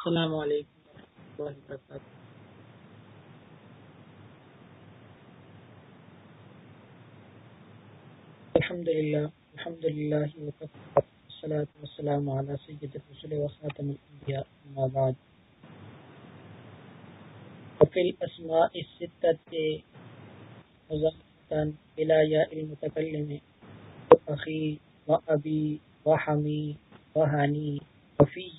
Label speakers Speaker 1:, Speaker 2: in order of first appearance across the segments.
Speaker 1: السلام علیکم ورحمۃ اللہ وبرکاتہ الحمد للہ الحمد للہ والصلاة والسلام على سید الرسل وخاتم الانبیاء، اما بعد۔ وفي الاسماء الستة مضافتا الى ياء المتكلم اخي وابي وحمي وهاني وفي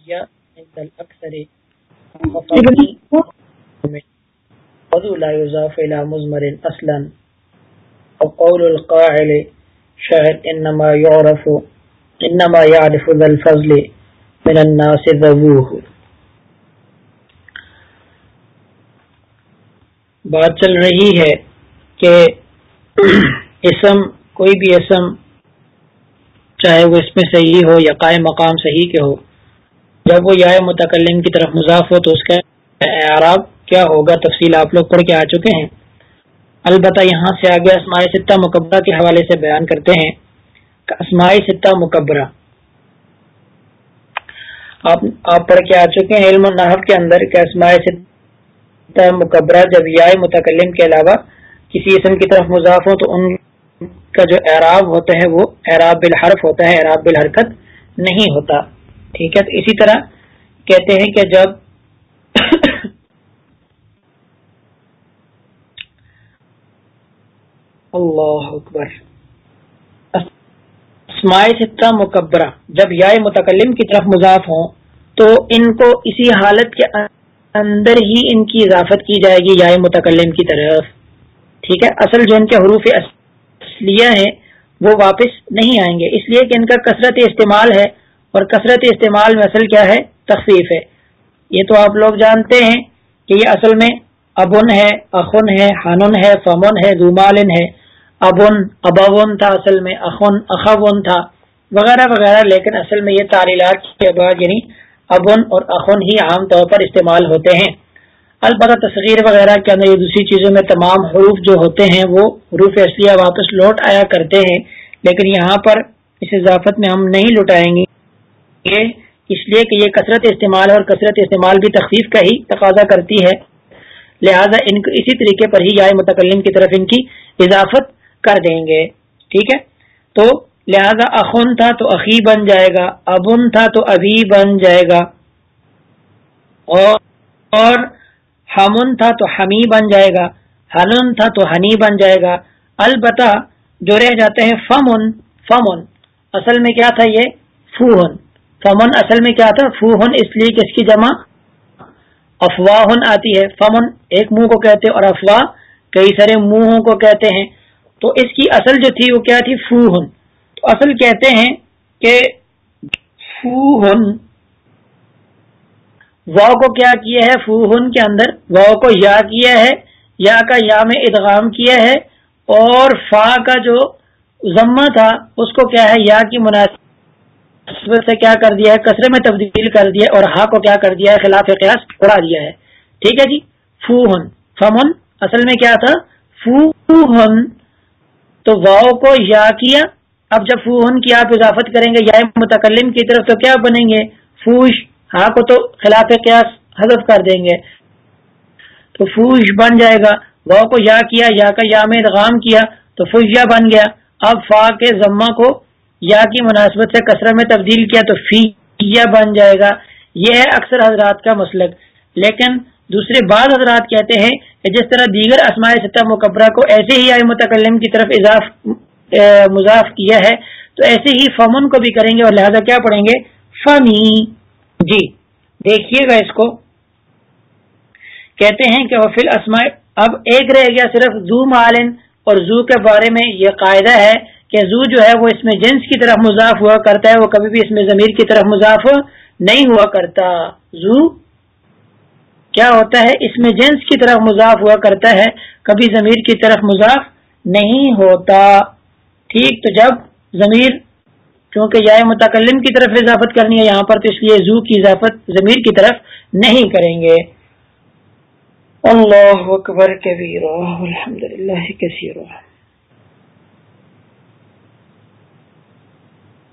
Speaker 1: لا يضاف مزمر وقول يعرف يعرف ذا الفضل من الناس بات چل رہی ہے کہ اسم کوئی بھی اسم چاہے وہ اس میں صحیح ہو یا قائم مقام صحیح کے ہو جب وہ یا متکلم کی طرف مضاف ہو تو اس کا اعراب کیا ہوگا؟ تفصیل آپ لوگ پڑھ کے آ چکے ہیں۔ البتہ یہاں سے آگے اسماعی ستہ مقبرہ کے حوالے سے بیان کرتے ہیں اسماعی ستہ مقبرہ آپ آپ پڑھ کے آ چکے ہیں۔ علم النحف کے اندر کہ اسماعی ستہ مقبرہ جب یا متکلم کے علاوہ کسی اسم کی طرف مضاف ہو تو ان کا جو اعراب ہوتا ہے وہ اعراب بالحرف ہوتا ہے، اعراب بالحرکت نہیں ہوتا۔ ٹھیک ہے؟ تو اسی طرح کہتے ہیں کہ جب اللہ اکبر۔ اسماعی ستہ مکبرہ۔ جب یا متکلم کی طرف مضاف ہوں، تو ان کو اسی حالت کے اندر ہی ان کی اضافت کی جائے گی یا متکلم کی طرف۔ ٹھیک ہے؟ اصل جو ان کے حروف اصلیہ ہیں، وہ واپس نہیں آئیں گے۔ اس لیے کہ ان کا کثرت استعمال ہے۔ اور کثرت استعمال میں اصل کیا ہے؟ تخفیف ہے۔ یہ تو آپ لوگ جانتے ہیں کہ یہ اصل میں ابن ہے، اخن ہے ہنن ہے فمن ہے زمالن ہے۔ ابن، ابون تھا اصل میں، اخن، اخون تھا۔ وغیرہ وغیرہ، لیکن اصل میں یہ تعلیلات کے بعد یعنی ابن اور اخن ہی عام طور پر استعمال ہوتے ہیں۔ البتہ تصغیر وغیرہ کے اندر یہ دوسری چیزوں میں تمام حروف جو ہوتے ہیں، وہ حروف اصلیہ واپس لوٹ آیا کرتے ہیں۔ لیکن یہاں پر اس اضافت میں ہم نہیں لٹائیں گے۔ اس لیے کہ یہ کثرت استعمال اور کثرت استعمال بھی تخفیف کا ہی تقاضا کرتی ہے۔ لہذا ان کو اسی طریقے پر ہی یا متکلم کی طرف ان کی اضافت کر دیں گے۔ ٹھیک ہے؟ تو لہذا اخن تھا تو عقی بن جائے گا، ابن تھا تو ابھی بن جائے گا۔ اور ہمن تھا تو ہمی بن جائے گا ہنن تھا تو ہنی بن جائے گا۔ البتہ جو رہ جاتے ہیں فمن فمن۔ اصل میں کیا تھا یہ؟ فوہن۔ فمن اصل میں کیا تھا فوہن اس لیے کہ اس کی جمع افواہ آتی ہے۔ فمن ایک منہ کو کہتے اور افواہ کئی سارے منہوں کو کہتے ہیں۔ تو اس کی اصل جو تھی وہ کیا تھی؟ فوہن۔ تو اصل کہتے ہیں کہ فوہن واؤ کو کیا کیا ہے؟ فوہن کے اندر واؤ کو یا کیا ہے، یا کا یا میں ادغام کیا ہے۔ اور فا کا جو ضمہ تھا، اس کو کیا ہے؟ یا کی مناسب سے کیا کر دیا ہے؟ کثرے میں تبدیل کر دیا اور ہا کو کیا کر دیا ہے؟ خلاف قیاس اڑا دیا ہے۔ ٹھیک ہے جی؟ فوہن، فمن، اصل میں کیا تھا؟ فوہن۔ تو واؤ کو یا کیا؟ اب جب فوہن کی آپ اضافت کریں گے، یا متکلم کی طرف تو کیا بنیں گے؟ فوش۔ ہا کو تو خلاف قیاس حذف کر دیں گے۔ تو فوش بن جائے گا۔ واؤ کو یا کیا؟ یا کا یا میں ادغام کیا۔ تو فوشیا بن گیا۔ اب فا کے ضمہ کو یا کی مناسبت سے کثرت میں تبدیل کیا تو فی یا بن جائے گا۔ یہ ہے اکثر حضرات کا مسلک۔ لیکن دوسرے بعض حضرات کہتے ہیں کہ جس طرح دیگر اسماء سطح مقبرہ کو ایسے ہی آئے متکلم کی طرف اضاف مضاف کیا ہے، تو ایسے ہی فمن کو بھی کریں گے اور لہذا کیا پڑھیں گے؟ فمی۔ جی دیکھیے گا اس کو۔ کہتے ہیں کہ وفیل اسماء اب ایک رہ گیا صرف زو مالن اور زو کے بارے میں یہ قاعدہ ہے۔ کہ زو جو ہے وہ اس میں جنس کی طرف مضاف ہوا کرتا ہے، وہ کبھی بھی اس میں ضمیر کی طرف مضاف نہیں ہوا کرتا۔ زو کیا ہوتا ہے؟ اس میں جنس کی طرف مضاف ہوا کرتا ہے، کبھی ضمیر کی طرف مضاف نہیں ہوتا۔ ٹھیک، تو جب ضمیر، کیونکہ یا متکلم کی طرف اضافت کرنی ہے یہاں پر، تو اس لیے زو کی اضافت ضمیر کی طرف نہیں کریں گے۔ اللہ اکبر کبیر الحمد للہ کثیر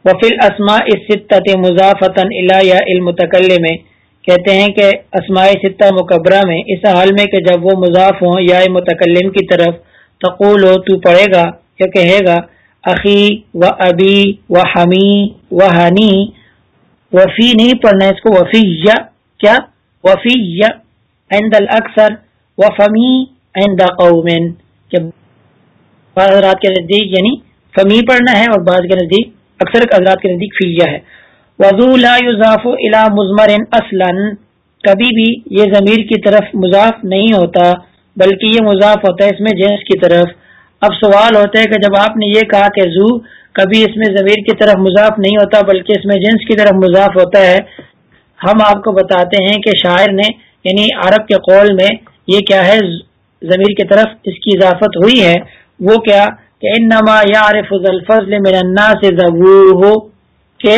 Speaker 1: وفیل اسما اس مضافت المتکل میں کہتے ہیں کہ اسماعی ستہ مقبرہ میں اس حال میں کہ جب وہ مضاف ہوں یا متکلم کی طرف، تقول ہو، تو پڑھے گا یا کہے گا عقی و ابی و حمی و ہنی وفی نہیں پڑھنا اس کو، وفی یا، کیا؟ وفی یا، عند الاکثر و فمی عند قومن بعض حضرات کے نزدیک یعنی فمی پڑھنا ہے اور بعض کے نزدیک اکثر حضرات کے نزدیک فیا ہے۔ وضو لا یضاف الى مزمر اصلا کبھی بھی یہ ضمیر کی طرف مضاف نہیں ہوتا، بلکہ یہ مضاف ہوتا ہے اس میں جنس کی طرف۔ اب سوال ہوتا ہے کہ جب آپ نے یہ کہا کہ زو کبھی اس میں ضمیر کی طرف مضاف نہیں ہوتا، بلکہ اس میں جنس کی طرف مضاف ہوتا ہے، ہم آپ کو بتاتے ہیں کہ شاعر نے یعنی عرب کے قول میں یہ کیا ہے ضمیر کی طرف اس کی اضافت ہوئی ہے، وہ کیا کہ انما یعرف الفضل من الناس ذو کہ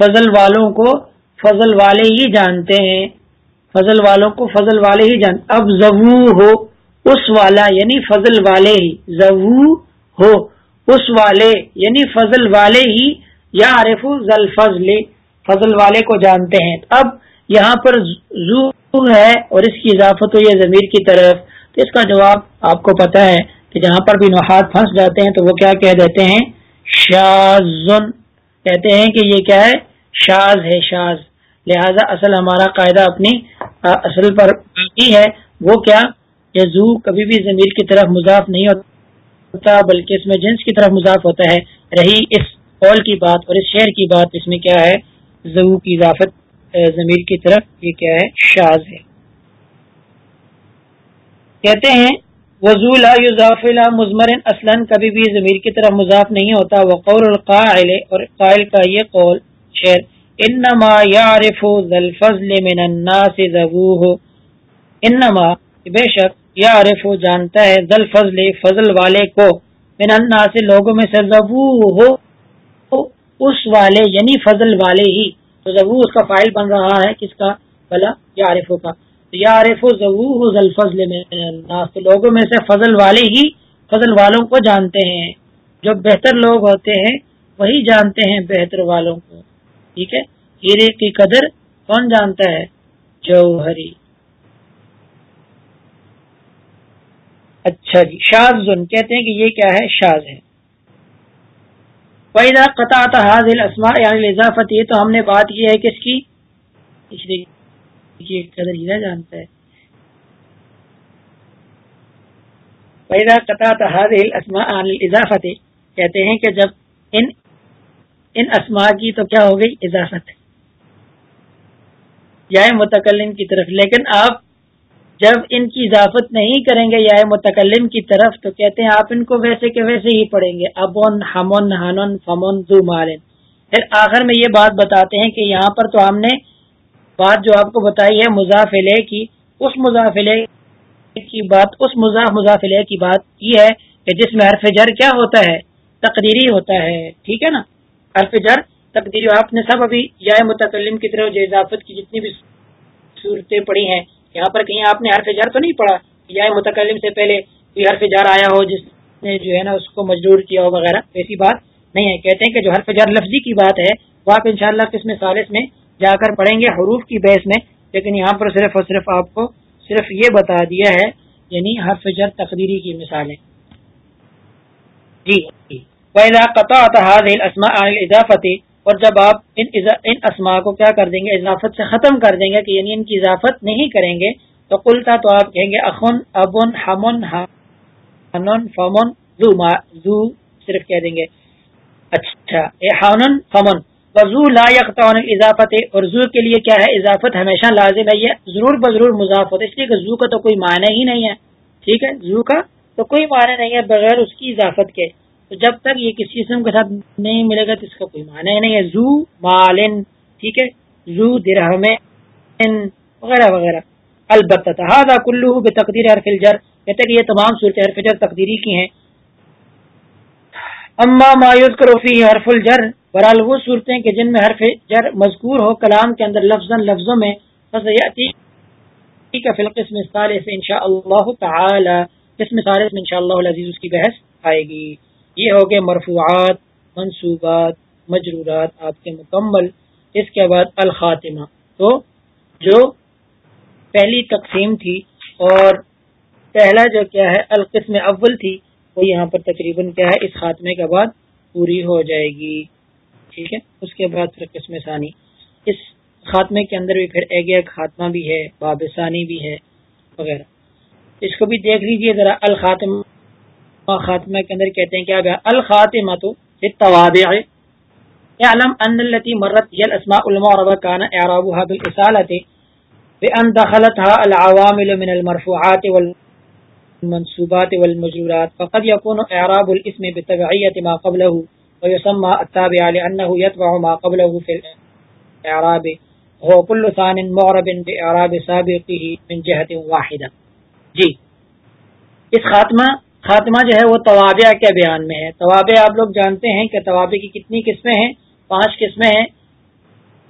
Speaker 1: فضل والوں کو فضل والے ہی جانتے ہیں۔ فضل والوں کو فضل والے ہی جان، اب زبو ہو اس والا یعنی فضل والے ہی۔ زبو ہو اس والے یعنی فضل والے ہی یا عارف ذل فضل فضل والے کو جانتے ہیں۔ اب یہاں پر زو ہے اور اس کی اضافت ہوئی ہے ضمیر کی طرف۔ تو اس کا جواب آپ کو پتا ہے۔ کہ جہاں پر بھی نحات پھنس جاتے ہیں تو وہ کیا کہہ دیتے ہیں؟ شازن کہتے ہیں کہ یہ کیا ہے؟ شاز ہے شاز لہذا اصل ہمارا قاعدہ اپنی اصل پر باقی ہے۔ وہ کیا؟ زو کبھی بھی ضمیر کی طرف مضاف نہیں ہوتا، بلکہ اس میں جنس کی طرف مضاف ہوتا ہے۔ رہی اس قول کی بات اور اس شہر کی بات، اس میں کیا ہے؟ زو کی اضافت ضمیر کی طرف یہ کیا ہے؟ شاز ہے۔ کہتے ہیں وضو لا یضاف مزمر اصلا کبھی بھی ضمیر کی طرف مضاف نہیں ہوتا۔ وقول القائل اور قائل کا یہ قول شعر انما یعرف ذا الفضل من الناس ذبوه انما بے شک یعرف جانتا ہے ذا الفضل، فضل والے کو۔ من الناس، لوگوں میں سے ذبوه اس والے یعنی فضل والے ہی۔ تو ذبو اس کا فائل بن رہا ہے، کس کا؟ بلا یعرف کا یعرف ذبوه ذا الفضل من لوگوں میں سے فضل والے ہی فضل والوں کو جانتے ہیں۔ جو بہتر لوگ ہوتے ہیں، وہی جانتے ہیں بہتر والوں کو۔ ٹھیک ہے؟ ہیرے کی قدر کون جانتا ہے؟ جوہری۔ اچھا جی شاز زن، کہتے ہیں کہ یہ کیا ہے؟ شاز ہے۔ پیدا قطع حاضل اسما یعنی اضافت یہ، تو ہم نے بات کی ہے کس کی؟ قدر ہی جانتا ہے۔ پیدا قطع حاضل اسما اضافت کہتے ہیں کہ جب ان ان اسما کی تو کیا ہو گئی؟ اضافت۔ یا متکلم کی طرف، لیکن آپ جب ان کی اضافت نہیں کریں گے یا متکلم کی طرف، تو کہتے ہیں آپ ان کو ویسے کے ویسے ہی پڑھیں گے۔ ابون ہمون ہنون فمون زو مارن۔ پھر آخر میں یہ بات بتاتے ہیں کہ یہاں پر تو ہم نے بات جو آپ کو بتائی ہے مضافلے کی، اس مضافلے کی بات، اس مضاف مضافلے کی بات یہ ہے کہ جس میں حرف جر کیا ہوتا ہے؟ تقریری ہوتا ہے، ٹھیک ہے نا؟ حرف جر تقدیر آپ نے سب ابھی یا متکلم کی طرف جو اضافت کی جتنی بھی صورتیں پڑھی ہیں، یہاں پر کہیں آپ نے حرف جر تو نہیں پڑھا؟ یا متکلم سے پہلے کوئی حرف جر آیا ہو جس نے جو ہے نا اس کو مجبور کیا ہو وغیرہ، ایسی بات نہیں ہے۔ کہتے ہیں کہ جو حرف جر لفظی کی بات ہے، وہ آپ انشاءاللہ شاء اللہ سالس میں جا کر پڑھیں گے حروف کی بحث میں، لیکن یہاں پر صرف اور صرف آپ کو صرف یہ بتا دیا ہے یعنی حرف جر تقدیری کی مثالیں جی۔ وَإِذَا قَطَعْتَ هَذِهِ الْأَسْمَاءَ عَنِ الْإِضَافَةِ، اور جب آپ ان ان اسماء کو کیا کر دیں گے، اضافت سے ختم کر دیں گے کہ یعنی ان کی اضافت نہیں کریں گے، تو قلتا تو آپ کہیں گے اخن، ابن ہمن ہنن فمن زو ما زو صرف کہہ دیں گے۔ اچھا اے ہنن فمن۔ وضو لا یقطع اضافت اور زو کے لیے کیا ہے؟ اضافت ہمیشہ لازم ہے، یہ ضرور بضرور مضاف ہوتا ہے، اس لیے کہ زو کا تو کوئی معنی ہی نہیں ہے، ٹھیک ہے؟ زو کا تو کوئی معنی نہیں ہے بغیر اس کی اضافت کے۔ تو جب تک یہ کسی قسم کے ساتھ نہیں ملے گا تو اس کا کوئی معنی نہیں ہے۔ زو مالن ٹھیک ہے؟ زو درہم، وغیرہ وغیرہ۔ البتہ کلو بے تقدیر حرف الجر، کہتے کہ یہ تمام صورت حرف جر تقدیری کی ہیں۔ اما مایوس کروفی حرف الجر برحال وہ صورتیں کہ جن میں حرف جر مذکور ہو کلام کے اندر لفظ لفظوں میں فلقس میں ان شاء اللہ تعالی اس مثال میں ان شاء اللہ عزیز اس کی بحث آئے گی۔ یہ ہو گئے مرفوعات، منصوبات، مجرورات، آپ کے مکمل۔ اس کے بعد الخاتمہ۔ تو جو پہلی تقسیم تھی اور پہلا جو کیا ہے، القسم اول تھی، وہ یہاں پر تقریباً کیا ہے، اس خاتمے کے بعد پوری ہو جائے گی۔ ٹھیک ہے؟ اس کے بعد پھر قسم ثانی۔ اس خاتمے کے اندر بھی پھر ایک ایک خاتمہ بھی ہے، باب ثانی بھی ہے، وغیرہ۔ اس کو بھی دیکھ لیجیے ذرا الخاتمہ۔ خاتمہ کے اندر کہتے ہیں کیا گیا الخاتمہ تو توابع اعلم ان التي مرت هي الاسماء المعربه كان اعرابها بالاصاله بان دخلتها العوامل من المرفوعات والمنصوبات والمجرورات، فقد يكون اعراب الاسم بتبعيه ما قبله. ويسمى التابع لانه يتبع ما قبله في الاعراب هو كل ثان معرب باعراب سابقه من جهه واحده جی اس خاتمہ خاتمہ جو ہے وہ توابع کے بیان میں ہے. توابع آپ لوگ جانتے ہیں کہ توابع کی کتنی قسمیں ہیں، پانچ قسمیں ہیں.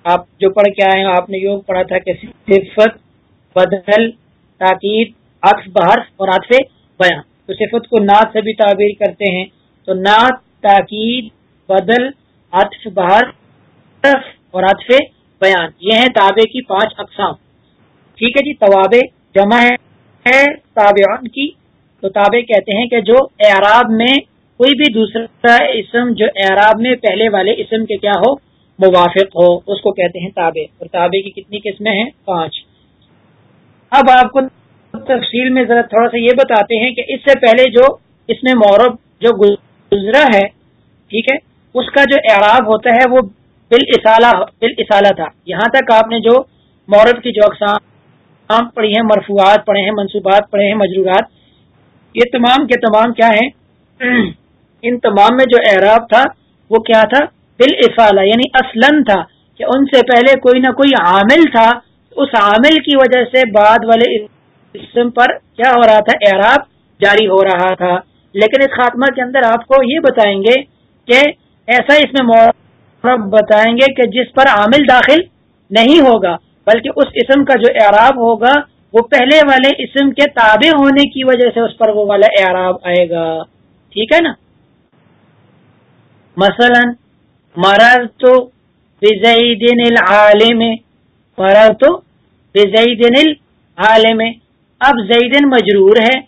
Speaker 1: آپ جو پڑھ کے آئے ہیں، آپ نے یوں پڑھا تھا کہ صفت، بدل، تاکید، عطف بحر اور عطف بیان. تو صفت کو نعت سے بھی تعبیر کرتے ہیں. تو نعت، تاکید بدل عطف بحر اور عطف بیان۔ یہ ہیں تابع کی پانچ اقسام۔ ٹھیک ہے جی توابع جمع ہے تابعون کی۔ تو تابع کہتے ہیں کہ جو اعراب میں کوئی بھی دوسرا اسم، جو اعراب میں پہلے والے اسم کے کیا ہو، موافق ہو، اس کو کہتے ہیں تابع۔ اور تابع کی کتنی قسمیں ہیں؟ پانچ۔ اب آپ کو تفصیل میں ذرا تھوڑا سا یہ بتاتے ہیں کہ اس سے پہلے جو اس میں مورب جو گزرا ہے، ٹھیک ہے اس کا جو اعراب ہوتا ہے وہ بال اصالہ تھا۔ یہاں تک آپ نے جو مورب کی جو اقسام پڑھی ہیں، مرفوعات پڑھے ہیں، منصوبات پڑھے ہیں، مجرورات، یہ تمام کے تمام کیا ہیں؟ ان تمام میں جو اعراب تھا وہ کیا تھا؟ بال افالہ یعنی اصلن تھا کہ ان سے پہلے کوئی نہ کوئی عامل تھا۔ اس عامل کی وجہ سے بعد والے اسم پر کیا ہو رہا تھا؟ اعراب جاری ہو رہا تھا۔ لیکن اس خاتمہ کے اندر آپ کو یہ بتائیں گے کہ ایسا اس میں مورب بتائیں گے کہ جس پر عامل داخل نہیں ہوگا، بلکہ اس اسم کا جو اعراب ہوگا، وہ پہلے والے اسم کے تابع ہونے کی وجہ سے اس پر وہ والا اعراب آئے گا۔ ٹھیک ہے نا؟ مثلا مرض تو بزیدن العالم مرض تو بزیدن العالم۔ اب زیدن مجرور ہے،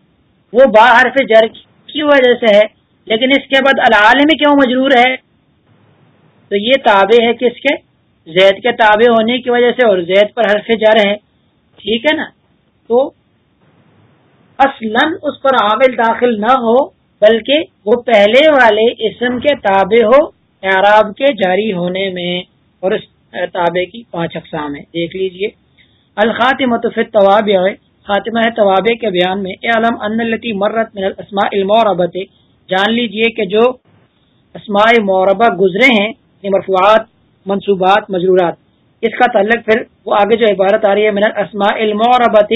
Speaker 1: وہ باہر سے جر کی وجہ سے ہے۔ لیکن اس کے بعد العالم کیوں مجرور ہے؟ تو یہ تابع ہے کس کے؟ زید کے تابع ہونے کی وجہ سے اور زید پر حرف جر ہے ٹھیک ہے نا؟ تو اصلا اس پر عامل داخل نہ ہو، بلکہ وہ پہلے والے اسم کے تابع ہو، اعراب کے جاری ہونے میں۔ اور اس تابع کی پانچ اقسام ہے دیکھ لیجیے۔ الخاتمہ طواب خاتمہ ہے طوابع کے بیان میں علم ان التی مرت من الاسماء المعربت جان لیجیے کہ جو اسماء معربہ گزرے ہیں یعنی مرفوعات، منصوبات، مجرورات۔ اس کا تعلق پھر وہ آگے جو عبارت آ رہی ہے، من الاسماء المعربت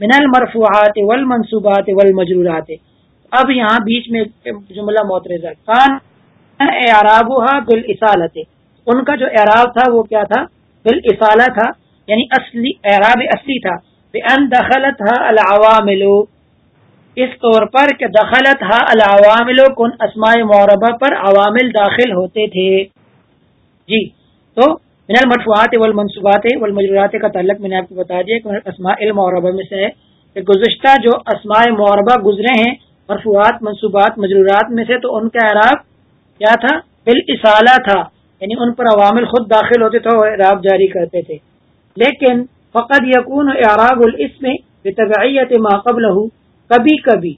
Speaker 1: من المرفوعات والمنصوبات والمجرورات۔ اب یہاں بیچ میں جملہ محترضہ کان اعرابها بالاسالت ان کا جو اعراب تھا، وہ کیا تھا؟ بالاسالہ تھا یعنی اصلی، اعراب اصلی تھا۔ بان دخلتها العوامل۔ اس طور پر کہ دخلتها العوامل کن اسماء معربہ پر عوامل داخل ہوتے تھے۔ جی تو من المرفوعات والمنصوبات والمجرورات کا تعلق میں نے آپ کو بتا دیا کہ اسماء المعربہ میں سے ہے کہ گزشتہ جو اسماء معربہ گزرے ہیں، مرفوعات، منصوبات، مجرورات میں سے، تو ان کا اعراب کیا تھا؟ بالاسالہ تھا یعنی ان پر عوامل خود داخل ہوتے تھے اور اعراب جاری کرتے تھے۔ لیکن فقط یقون اعراب الاسم بتبعیت ما قبلہ کبھی کبھی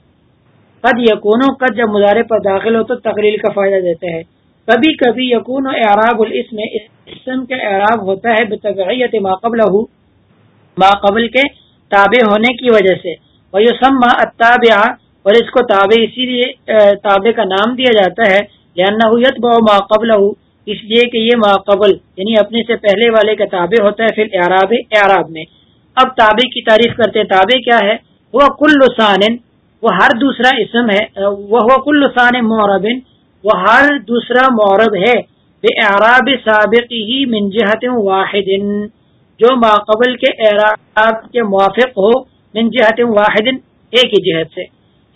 Speaker 1: قد یقون قد جب مظاہرے پر داخل ہو تو تقریر کا فائدہ دیتے ہیں۔ کبھی کبھی یقون اعراب الاسم اسم کے اعراب ہوتا ہے بتبعیت ما قبلہ ما قبل کے تابع ہونے کی وجہ سے۔ ویسمى التابع اور اس کو تابع اسی لیے تابع کا نام دیا جاتا ہے لأنه يتبع ما قبلہ اس لیے کہ یہ ما قبل یعنی اپنے سے پہلے والے کا تابع ہوتا ہے، پھر اعراب اعراب میں۔ اب تابع کی تعریف کرتے تابع کیا ہے؟ وہ کل ثان، وہ ہر دوسرا اسم ہے وہ کل ثان معرب، وہ ہر دوسرا مورب ہے بے اعراب سابق ہی منجہت واحد، جو ماقبل کے اعراب کے موافق ہو منجہت واحد، ایک ہی جہت سے۔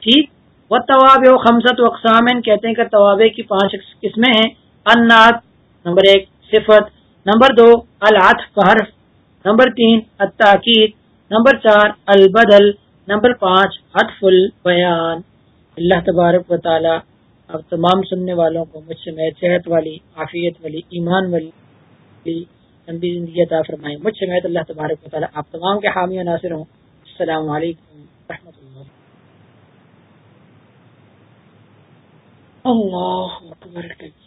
Speaker 1: ٹھیک؟ وہ طواب و خمسط اقسام، کہتے ہیں کہ طوابے کی پانچ قسمیں ہیں۔ انات نمبر ایک، صفت، نمبر دو، العطف، حرف، نمبر تین التاکید نمبر چار، البدل نمبر پانچ حتف البیان اللہ تبارک و تعالی اب تمام سننے والوں کو مجھ سے میں صحت والی، عافیت والی، ایمان والی لمبی زندگی عطا فرمائے مجھ سے میں اللہ تبارک و تعالی، آپ تمام کے حامی و ناصر ہوں۔ السلام علیکم رحمۃ اللہ۔ اللہ